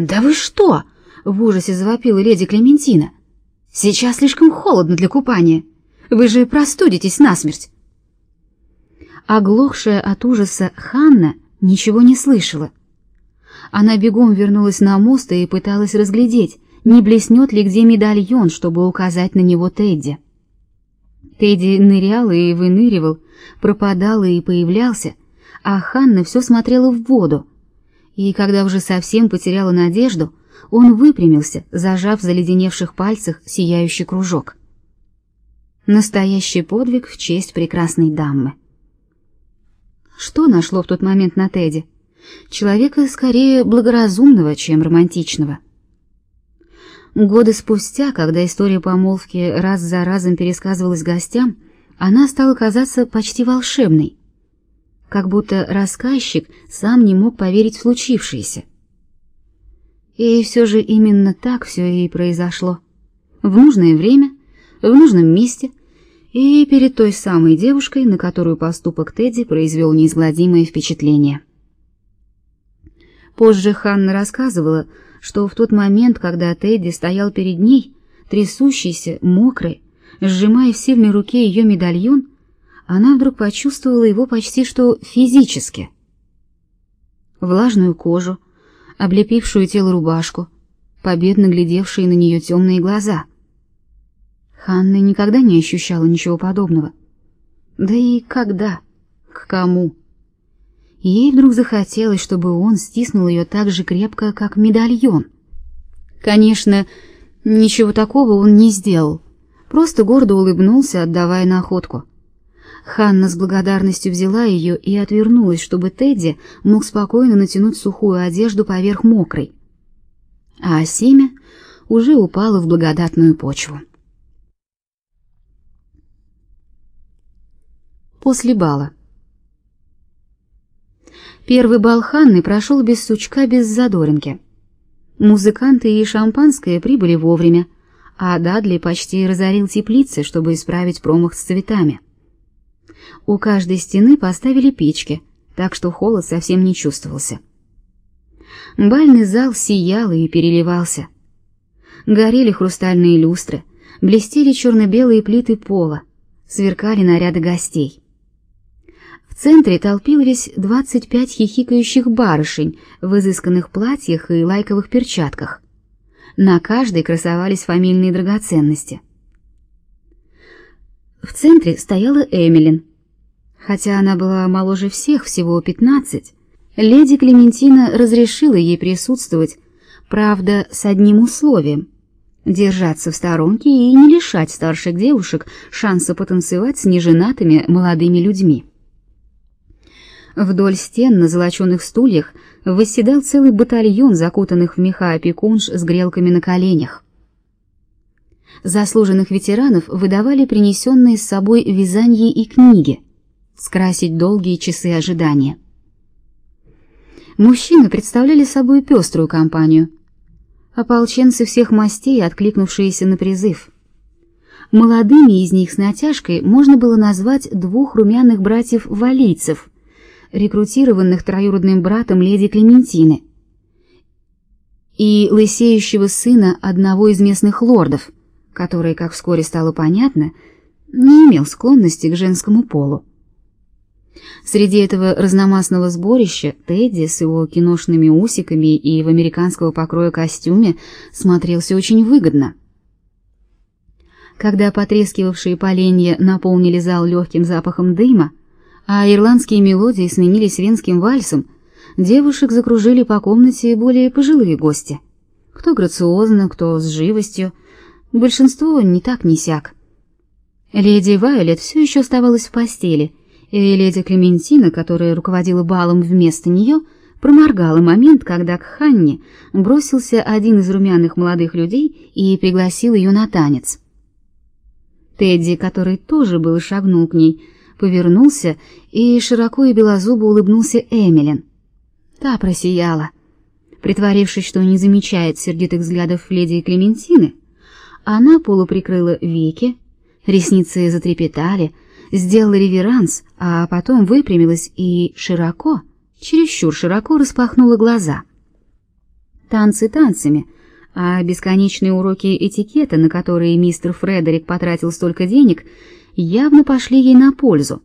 «Да вы что?» — в ужасе завопила леди Клементина. «Сейчас слишком холодно для купания. Вы же простудитесь насмерть». Оглохшая от ужаса Ханна ничего не слышала. Она бегом вернулась на мост и пыталась разглядеть, не блеснет ли где медальон, чтобы указать на него Тедди. Тедди нырял и выныривал, пропадал и появлялся, а Ханна все смотрела в воду. И когда уже совсем потеряла надежду, он выпрямился, зажав в заледеневших пальцах сияющий кружок. Настоящий подвиг в честь прекрасной дамы. Что нашло в тот момент на Тедди? Человека скорее благоразумного, чем романтичного. Годы спустя, когда история помолвки раз за разом пересказывалась гостям, она стала казаться почти волшебной. Как будто рассказчик сам не мог поверить в случившееся. И все же именно так все и произошло. В нужное время, в нужном месте и перед той самой девушкой, на которую поступок Тедди произвел неизгладимое впечатление. Позже Ханна рассказывала, что в тот момент, когда Тедди стоял перед ней, трясущийся, мокрый, сжимая в сильной руке ее медальон, она вдруг почувствовала его почти что физически. Влажную кожу, облепившую тело рубашку, победно глядевшие на нее темные глаза. Ханна никогда не ощущала ничего подобного. Да и когда? К кому? Ей вдруг захотелось, чтобы он стиснул ее так же крепко, как медальон. Конечно, ничего такого он не сделал. Просто гордо улыбнулся, отдавая находку. Ханна с благодарностью взяла ее и отвернулась, чтобы Тедди мог спокойно натянуть сухую одежду поверх мокрой. А семя уже упало в благодатную почву. После бала Первый бал Ханны прошел без сучка, без задоринки. Музыканты и шампанское прибыли вовремя, а Дадли почти разорил теплицы, чтобы исправить промах с цветами. У каждой стены поставили печки, так что холод совсем не чувствовался. Бальный зал сиял и переливался. Горели хрустальные люстры, блестели черно-белые плиты пола, сверкали наряды гостей. В центре двадцать пять хихикающих барышень в изысканных платьях и лайковых перчатках. На каждой красовались фамильные драгоценности. В центре стояла Эмилин. Хотя она была моложе всех, всего пятнадцать, леди Клементина разрешила ей присутствовать, правда, с одним условием — держаться в сторонке и не лишать старших девушек шанса потанцевать с неженатыми молодыми людьми. Вдоль стен на золоченых стульях восседал целый батальон закутанных в меха опекунш с грелками на коленях. Заслуженных ветеранов выдавали принесенные с собой вязанье и книги, скрасить долгие часы ожидания. Мужчины представляли собой пеструю компанию. Ополченцы всех мастей, откликнувшиеся на призыв. Молодыми из них с натяжкой можно было назвать двух румяных братьев-валийцев, рекрутированных троюродным братом леди Клементины, и лысеющего сына одного из местных лордов, который, как вскоре стало понятно, не имел склонности к женскому полу. Среди этого разномастного сборища Тедди с его киношными усиками и в американского покроя костюме смотрелся очень выгодно. Когда потрескивавшие поленья наполнили зал легким запахом дыма, а ирландские мелодии сменились венским вальсом, девушек закружили по комнате более пожилые гости. Кто грациозно, кто с живостью, большинство не так ни сяк. Леди Вайолет все еще оставалась в постели, и леди Клементина, которая руководила балом вместо нее, проморгала момент, когда к Ханне бросился один из румяных молодых людей и пригласил ее на танец. Тедди, который тоже был шагнул к ней, повернулся и широко и белозубо улыбнулся Эмилин. Та просияла. Притворившись, что не замечает сердитых взглядов леди Клементины, она полуприкрыла веки, ресницы затрепетали, сделала реверанс, а потом выпрямилась и широко, чересчур широко распахнула глаза. танцы танцами, а бесконечные уроки этикета, на которые мистер Фредерик потратил столько денег, явно пошли ей на пользу.